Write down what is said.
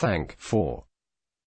thank for.